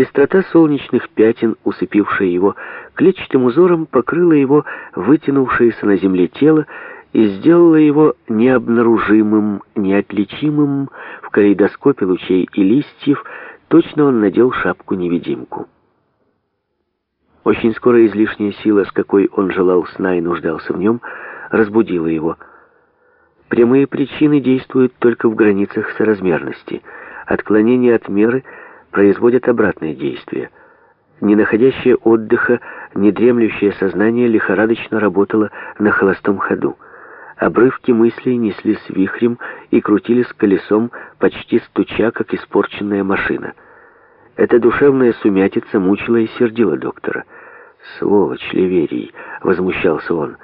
Пестрота солнечных пятен, усыпившая его клетчатым узором, покрыла его вытянувшееся на земле тело и сделала его необнаружимым, неотличимым в калейдоскопе лучей и листьев, точно он надел шапку-невидимку. Очень скоро излишняя сила, с какой он желал сна и нуждался в нем, разбудила его. Прямые причины действуют только в границах соразмерности. Отклонение от меры производят обратное действие. Не находящее отдыха, недремлющее сознание лихорадочно работало на холостом ходу. Обрывки мыслей неслись вихрем и крутились колесом, почти стуча, как испорченная машина. Эта душевная сумятица мучила и сердила доктора. «Сволочь, Ливерий!» — возмущался он.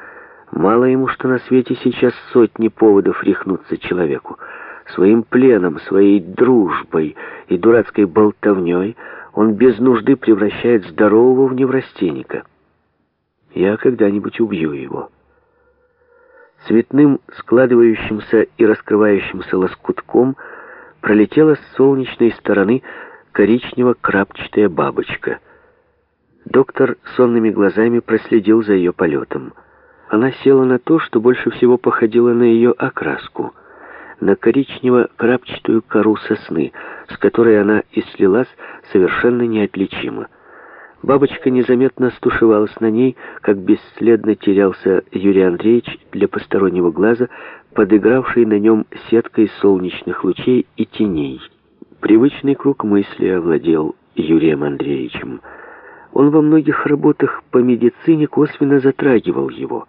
«Мало ему, что на свете сейчас сотни поводов рехнуться человеку. Своим пленом, своей дружбой и дурацкой болтовней он без нужды превращает здорового в неврастенника. Я когда-нибудь убью его». Цветным, складывающимся и раскрывающимся лоскутком пролетела с солнечной стороны коричнево-крапчатая бабочка. Доктор сонными глазами проследил за ее полетом. Она села на то, что больше всего походило на ее окраску, на коричнево-крапчатую кору сосны, с которой она и слилась совершенно неотличимо. Бабочка незаметно стушевалась на ней, как бесследно терялся Юрий Андреевич для постороннего глаза, подыгравший на нем сеткой солнечных лучей и теней. Привычный круг мысли овладел Юрием Андреевичем. Он во многих работах по медицине косвенно затрагивал его,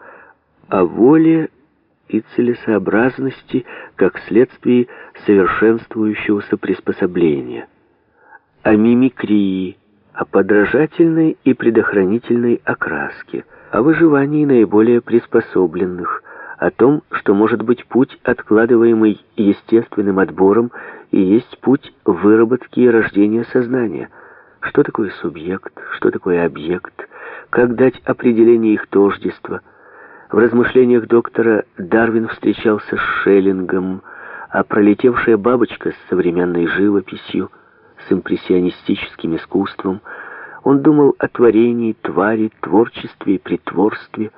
о воле и целесообразности как следствие совершенствующегося приспособления, о мимикрии, о подражательной и предохранительной окраске, о выживании наиболее приспособленных, о том, что может быть путь, откладываемый естественным отбором, и есть путь выработки и рождения сознания. Что такое субъект, что такое объект, как дать определение их тождества. В размышлениях доктора Дарвин встречался с Шеллингом, а пролетевшая бабочка с современной живописью — с импрессионистическим искусством. Он думал о творении, твари, творчестве и притворстве.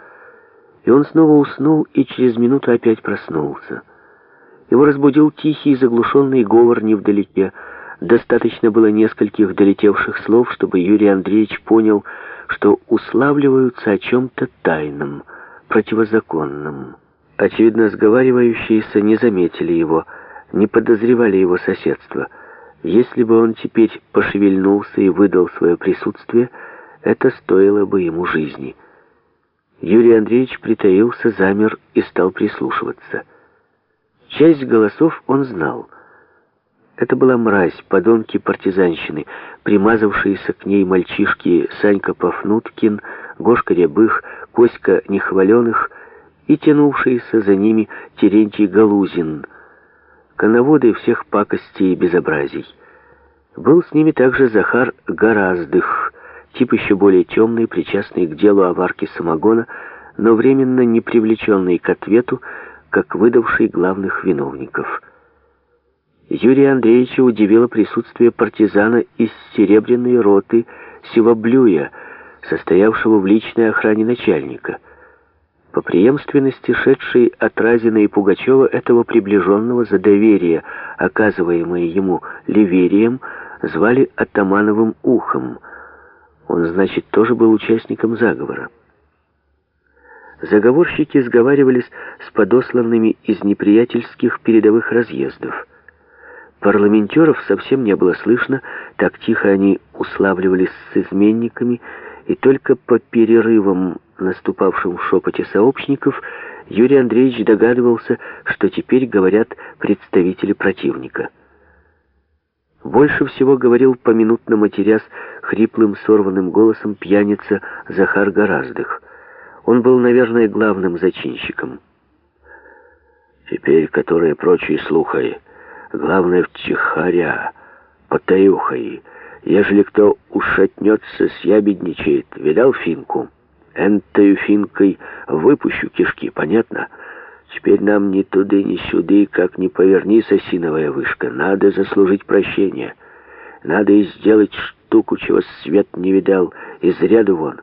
И он снова уснул и через минуту опять проснулся. Его разбудил тихий заглушенный говор невдалеке. Достаточно было нескольких долетевших слов, чтобы Юрий Андреевич понял, что уславливаются о чем-то тайном, противозаконном. Очевидно, сговаривающиеся не заметили его, не подозревали его соседства — если бы он теперь пошевельнулся и выдал свое присутствие, это стоило бы ему жизни. Юрий Андреевич притаился, замер и стал прислушиваться. Часть голосов он знал. Это была мразь, подонки партизанщины, примазавшиеся к ней мальчишки Санька Пафнуткин, Гошка Рябых, Коська Нехваленых и тянувшиеся за ними Терентий Галузин — коноводы всех пакостей и безобразий. Был с ними также Захар Гораздых, тип еще более темный, причастный к делу о варке самогона, но временно не привлеченный к ответу, как выдавший главных виновников. Юрия Андреевича удивило присутствие партизана из Серебряной роты Сивоблюя, состоявшего в личной охране начальника — по преемственности шедшей от Разина и Пугачева этого приближенного за доверие, оказываемое ему Ливерием, звали Атамановым Ухом. Он, значит, тоже был участником заговора. Заговорщики сговаривались с подосланными из неприятельских передовых разъездов. Парламентеров совсем не было слышно, так тихо они уславливались с изменниками, и только по перерывам наступавшем в шепоте сообщников, Юрий Андреевич догадывался, что теперь говорят представители противника. Больше всего говорил поминутно матерясь хриплым сорванным голосом пьяница Захар Гораздых. Он был, наверное, главным зачинщиком. Теперь, которые прочие слухай, главное вчихаря, потаюхай, ежели кто ушатнется, съябедничает, видал финку? Энтою финкой выпущу кишки, понятно? Теперь нам ни туды, ни сюды, как ни повернись, осиновая вышка. Надо заслужить прощение. Надо и сделать штуку, чего свет не видал, из ряду вон.